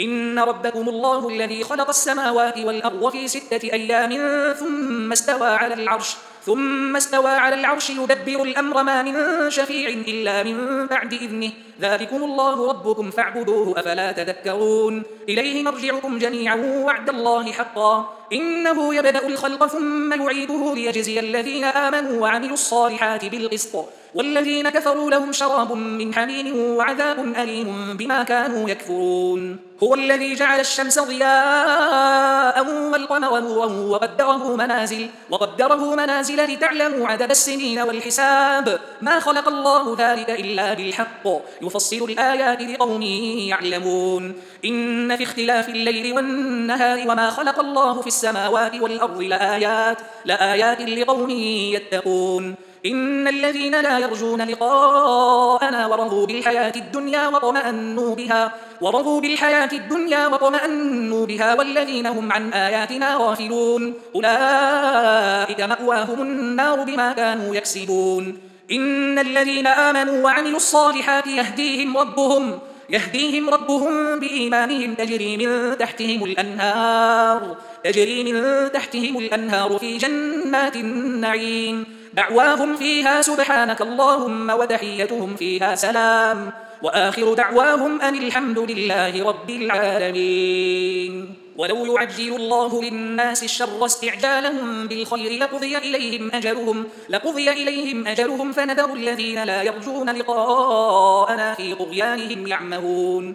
إن ربكم الله الذي خلق السماوات والأرض في ستة أيام ثم استوى على العرش ثم استوى على العرش يدبر الأمر ما من شفيع إلا من بعد إذنه. ذلكم الله ربكم فاعبدوه أفلا تذكرون. إليه مرجعكم جميعا وعد الله حقا. إنه يبدأ الخلق ثم يعيده ليجزي الذين آمنوا وعملوا الصالحات بالقسط. والذين كفروا لهم شراب من حميم وعذاب أليم بما كانوا يكفرون. هو الذي جعل الشمس ضياء والقمر نورا وقدره منازل وقدره منازل لتعلموا عدد السنين والحساب. ما خلق الله ذلك إلا بالحق. يفصل الآيات لقوم يعلمون. إن في اختلاف الليل والنهار وما خلق الله في السماوات والأرض لآيات, لآيات لقوم يتقون. إن الذين لا يرجون لقاءنا ورضوا بالحياة الدنيا وطمأنوا بها ورضوا بالحياة الدنيا وطمأنوا بها والذين هم عن آياتنا غافلون. أولئك مأواهم النار بما كانوا يكسبون. إن الذين آمنوا وعملوا الصالحات يهديهم ربهم يهديهم ربهم بإيمانهم. تجري من تحتهم الأنهار تجري من تحتهم الأنهار في جنات النعيم. دعواهم فيها سبحانك اللهم وتحيتهم فيها سلام. وآخر دعواهم أن الحمد لله رب العالمين. ولو يعجل الله للناس الشر استعجالهم بالخير لقضي إليهم أجلهم, لقضي إليهم أجلهم فنذر الذين لا يرجون لقاءنا في طغيانهم يعمهون.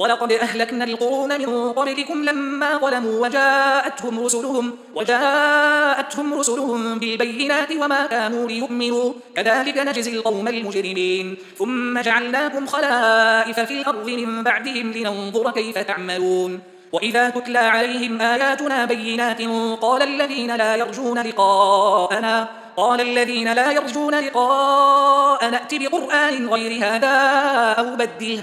ولقد أهلكنا القرون من قبلكم لما ظلموا وجاءتهم رسلهم, وجاءتهم رسلهم بالبينات وما كانوا ليؤمنوا. كذلك نجزي القوم المجرمين. ثم جعلناكم خلائف في الأرض من بعدهم لننظر كيف تعملون. وإذا تتلى عليهم آياتنا بينات قال الذين لا يرجون لقاءنا قال الذين لا يرجون لقاء نأتي بقرآن غير هذا أو بدله.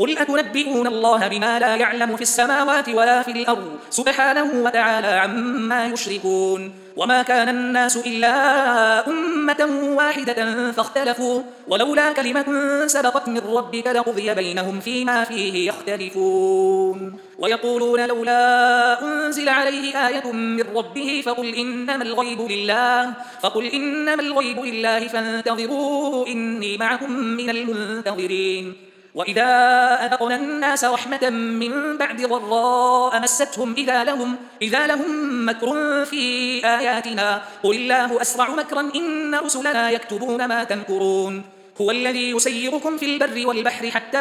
قل أتنبئون الله بما لا يعلم في السماوات ولا في الأرض سبحانه وتعالى عما يشركون وما كان الناس إلا أمة واحدة فاختلفوا ولولا كلمة سبقت من ربك لقضي بينهم فيما فيه يختلفون ويقولون لولا أنزل عليه آية من ربه فقل إنما الغيب لله فقل إنما الغيب لله فانتظروا إني معكم من المنتظرين وإذا أذقنا الناس رحمة من بعد ضراء مستهم إذا لهم, إذا لهم مكر في آياتنا قل الله أسرع مكرا إن رسلنا يكتبون ما تمكرون. هو الذي يسيركم في البر والبحر حتى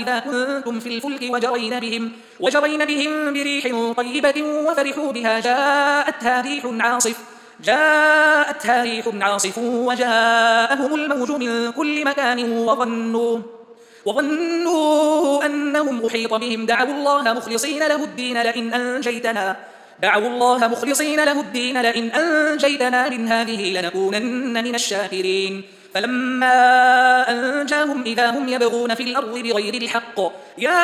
إذا كنتم في الفلك وجرين بهم, وجرين بهم بريح طيبة وفرحوا بها جاءتها ريح عاصف جاءتها ريح عاصف وجاءهم الموج من كل مكان وظنوا وظنوا أنهم أحيط بهم. دعوا الله مخلصين له الدين لئن أنجيتنا. دعوا الله مخلصين له الدين لئن أنجيتنا من هذه لنكونن من الشاكرين. فلما أنجاهم إذا هم يبغون في الأرض بغير الحق. يا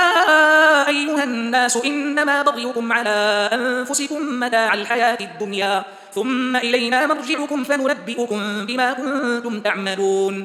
أيها الناس إنما بغيكم على أنفسكم متاع الحياة الدنيا. ثم إلينا مرجعكم فننبئكم بما كنتم تعملون.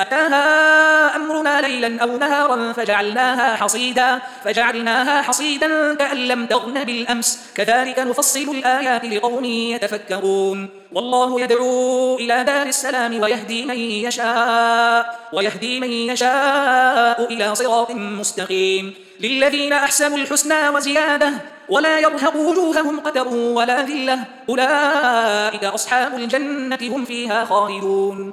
أتاها أمرنا ليلا أو نهارا فجعلناها حصيدا فجعلناها حصيدا كأن لم تغن بالأمس. كذلك نفصل الآيات لقوم يتفكرون. والله يدعو إلى دار السلام ويهدي من يشاء ويهدي من يشاء إلى صراط مستقيم. للذين أحسنوا الحسنى وزيادة ولا يرهق وجوههم قتر ولا ذلة. أولئك أصحاب الجنة هم فيها خالدون.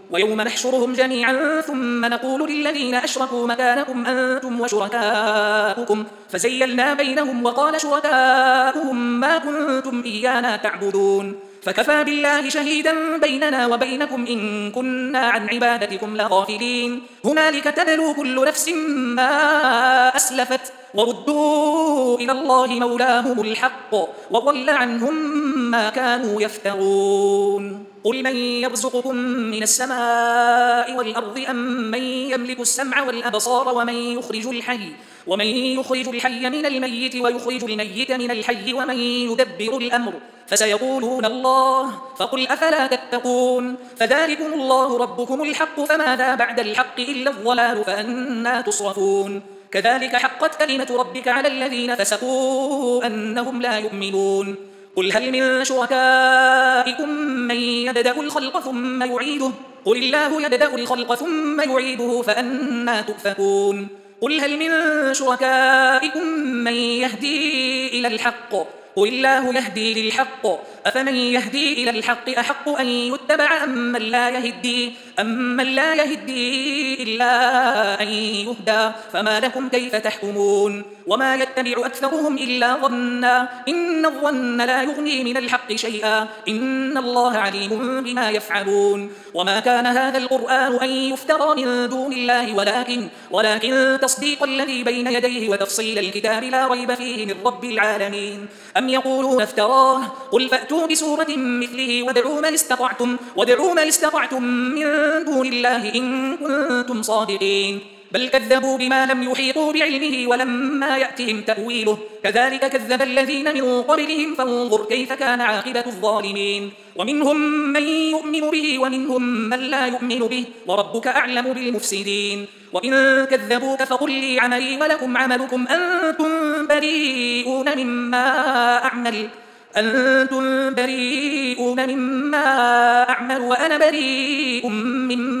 ويوم نحشرهم جميعا ثم نقول للذين أشركوا مكانكم أنتم وشركاؤكم فزيلنا بينهم وقال شركاؤهم ما كنتم إيانا تعبدون. فكفى بالله شهيدا بيننا وبينكم إن كنا عن عبادتكم لغافلين. هنالك تبلو كل نفس ما أسلفت وردوا إلى الله مولاهم الحق وضل عنهم ما كانوا يفترون. قل من يرزقكم من السماء والأرض أم من يملك السمع والأبصار ومن يخرج الحي ومن يخرج الحي من الميت ويخرج الميت من الحي ومن يدبر الأمر فسيقولون الله فقل أفلا تتقون فذلكم الله ربكم الحق فماذا بعد الحق إلا الضلال فأنا تصرفون كذلك حقت كلمة ربك على الذين فسقوا أنهم لا يؤمنون قل هل من شركائكم من يبدأ الخلق ثم يعيده؟ قل الله يبدأ الخلق ثم يعيده فأنا تؤفكون. قل هل من شركائكم من يهدي إلى الحق؟ قل الله يهدي للحق. أفمن يهدي إلى الحق أحق أن يتبع أم من لا يهدي؟ أم من لا يهدي إلا أن يهدى؟ فما لكم كيف تحكمون؟ وما يتبع أكثرهم إلا ظنا. إن الظن لا يغني من الحق شيئا. إن الله عليم بما يفعلون. وما كان هذا القرآن أن يفترى من دون الله ولكن ولكن تصديق الذي بين يديه وتفصيل الكتاب لا ريب فيه من رب العالمين. أم يقولون افتراه؟ قل فأتوا بسورة مثله وادعوا من استطعتم وادعوا من استطعتم من دون الله إن كنتم صادقين. بل كذبوا بما لم يحيطوا بعلمه ولما يأتهم تأويله. كذلك كذب الذين من قبلهم فانظر كيف كان عاقبة الظالمين. ومنهم من يؤمن به ومنهم من لا يؤمن به وربك أعلم بالمفسدين. وإن كذبوك فقل لي عملي ولكم عملكم. أنتم بريئون مما أعمل. أنتم بريئون مما أعمل وأنا بريء مما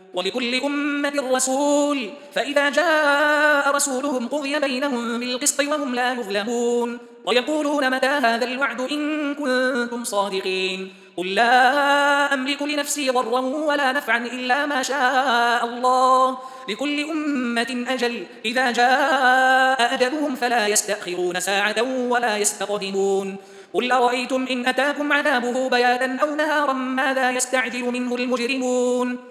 ولكل أمة رسول. فإذا جاء رسولهم قضي بينهم بالقسط وهم لا يظلمون. ويقولون متى هذا الوعد إن كنتم صادقين؟ قل لا أملك لنفسي ضرا ولا نفعا إلا ما شاء الله. لكل أمة أجل. إذا جاء أجلهم فلا يستأخرون ساعة ولا يستقدمون. قل أرأيتم إن أتاكم عذابه بياتا أو نهارا ماذا يستعجل منه المجرمون؟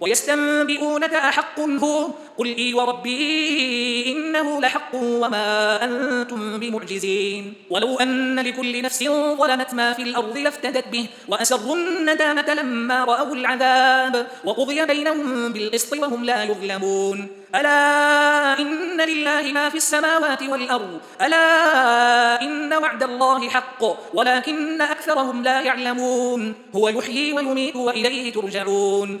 ويستنبئونك أحق هو. قل إي وربي إنه لحق وما أنتم بمعجزين. ولو أن لكل نفس ظلمت ما في الأرض لافتدت به وأسروا الندامة لما رأوا العذاب وقضي بينهم بالقسط وهم لا يظلمون. ألا إن لله ما في السماوات والأرض ألا إن وعد الله حق ولكن أكثرهم لا يعلمون. هو يحيي ويميت وإليه ترجعون.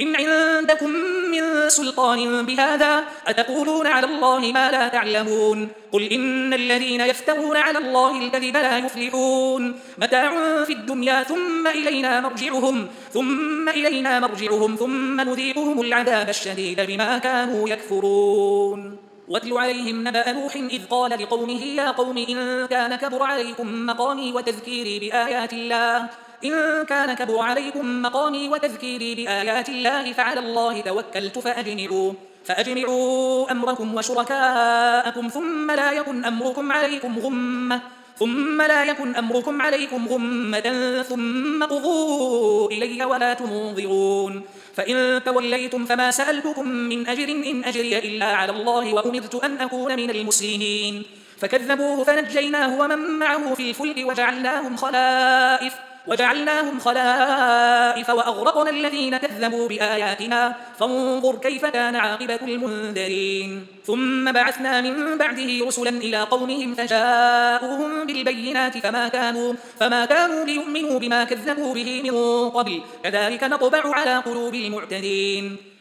إن عندكم من سلطان بهذا أتقولون على الله ما لا تعلمون قل إن الذين يفترون على الله الكذب لا يفلحون متاع في الدنيا ثم إلينا مرجعهم ثم إلينا مرجعهم ثم نذيقهم العذاب الشديد بما كانوا يكفرون واتل عليهم نبأ نوح إذ قال لقومه يا قوم إن كان كبر عليكم مقامي وتذكيري بآيات الله إن كان كبر عليكم مقامي وتذكيري بآيات الله فعلى الله توكلت فأجمعوا فأجمعوا أمركم وشركاءكم ثم لا يكن أمركم عليكم غمة ثم لا يكن أمركم عليكم غمة ثم قضوا إلي ولا تنظرون. فإن توليتم فما سألتكم من أجر إن أجري إلا على الله وأمرت أن أكون من المسلمين. فكذبوه فنجيناه ومن معه في الفلك وجعلناهم خلائف. وجعلناهم خلائف وأغرقنا الذين كذبوا بآياتنا. فانظر كيف كان عاقبة المنذرين. ثم بعثنا من بعده رسلا إلى قومهم فجاءوهم بالبينات فما كانوا, فما كانوا ليؤمنوا بما كذبوا به من قبل. كذلك نطبع على قلوب المعتدين.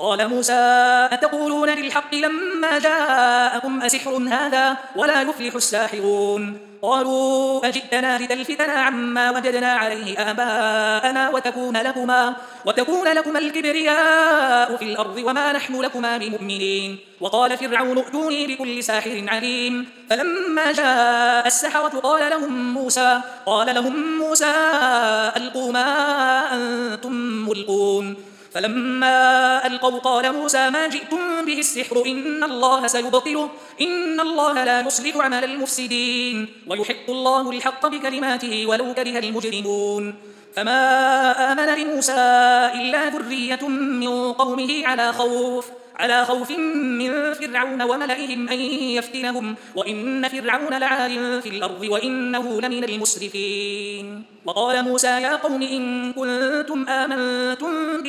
قال موسى أتقولون للحق لما جاءكم أسحر هذا ولا يفلح الساحرون؟ قالوا أجئتنا لتلفتنا عما وجدنا عليه آباءنا وتكون لكما, وتكون لكما الكبرياء في الأرض وما نحن لكما بمؤمنين. وقال فرعون ائتوني بكل ساحر عليم. فلما جاء السحرة قال لهم موسى قال لهم موسى ألقوا ما أنتم ملقون. فلما ألقوا قال موسى ما جئتم به السحر إن الله سيبطله إن الله لا يصلح عمل المفسدين ويحق الله الحق بكلماته ولو كره المجرمون. فما آمن لموسى إلا ذرية من قومه على خوف على خوف من فرعون وملئهم أن يفتنهم وإن فرعون لعال في الأرض وإنه لمن المسرفين. وقال موسى يا قوم إن كنتم آمنتم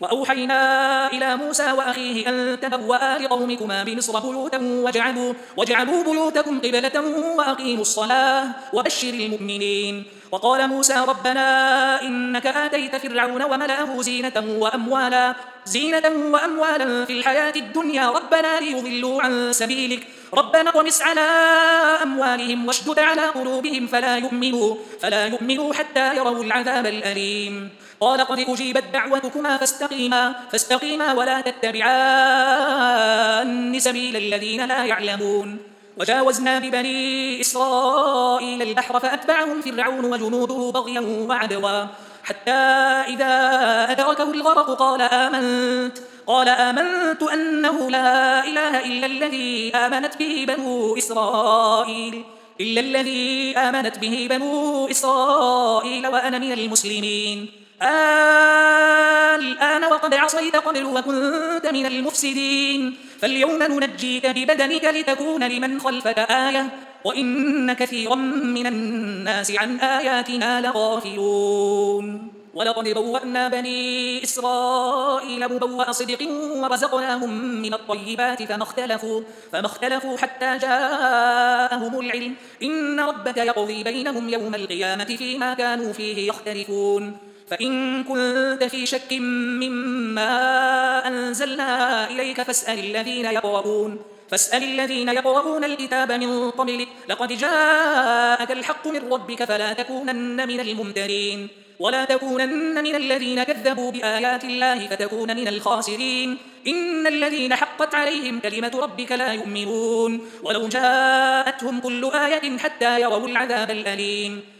وأوحينا إلى موسى وأخيه أن تبوأ لقومكما بمصر بيوتا وجعلوا, وجعلوا بيوتكم قبلة وأقيموا الصلاة وبشر المؤمنين. وقال موسى ربنا إنك آتيت فرعون وملأه زينة وأموالا زينة وأموالا في الحياة الدنيا. ربنا ليضلوا عن سبيلك. ربنا طمس على أموالهم واشدد على قلوبهم فلا يؤمنوا, فلا يؤمنوا حتى يروا العذاب الأليم. قال قد أجيبت دعوتكما فاستقيما, فاستقيما ولا تتبعان سبيل الذين لا يعلمون. وجاوزنا ببني إسرائيل البحر فأتبعهم فرعون وجنوده بغيا وعدوا. حتى إذا أدركه الغرق قال آمنت قال آمنت أنه لا إله إلا الذي آمنت به بنو إسرائيل إلا الذي آمنت به بنو إسرائيل وأنا من المسلمين. الآن وقد عصيت قبل وكنت من المفسدين. فاليوم ننجيك ببدنك لتكون لمن خلفك آية. وإن كثيرا من الناس عن آياتنا لغافلون. ولقد بوأنا بني إسرائيل مبوأ صدق ورزقناهم من الطيبات فما اختلفوا, فما اختلفوا حتى جاءهم العلم. إن ربك يقضي بينهم يوم القيامة فيما كانوا فيه يختلفون. فإن كنت في شك مما أنزلنا إليك فاسأل الذين يقرؤون فاسأل الذين يقرؤون الكتاب من قبلك لقد جاءك الحق من ربك فلا تكونن من الممترين ولا تكونن من الذين كذبوا بآيات الله فتكون من الخاسرين. إن الذين حقت عليهم كلمة ربك لا يؤمنون ولو جاءتهم كل آية حتى يروا العذاب الأليم.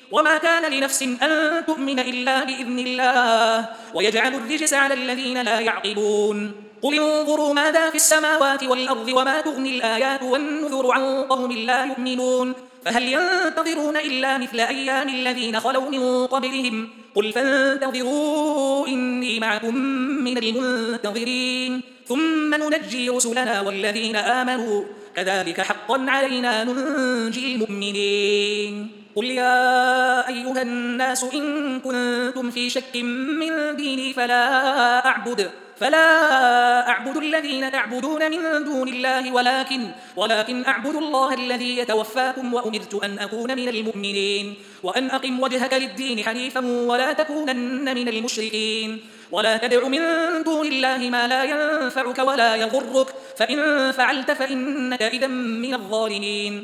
وما كان لنفس أن تؤمن إلا بإذن الله ويجعل الرجس على الذين لا يعقلون. قل انظروا ماذا في السماوات والأرض وما تغني الآيات والنذر عن قوم لا يؤمنون. فهل ينتظرون إلا مثل أيام الذين خلوا من قبلهم؟ قل فانتظروا إني معكم من المنتظرين. ثم ننجي رسلنا والذين آمنوا. كذلك حقا علينا ننجي المؤمنين. قل يا أيها الناس إن كنتم في شك من ديني فلا أعبد فلا أعبد الذين تعبدون من دون الله ولكن ولكن أعبد الله الذي يتوفاكم وأمرت أن أكون من المؤمنين وأن أقم وجهك للدين حنيفا ولا تكونن من المشركين. ولا تدع من دون الله ما لا ينفعك ولا يضرك فإن فعلت فإنك إذا من الظالمين.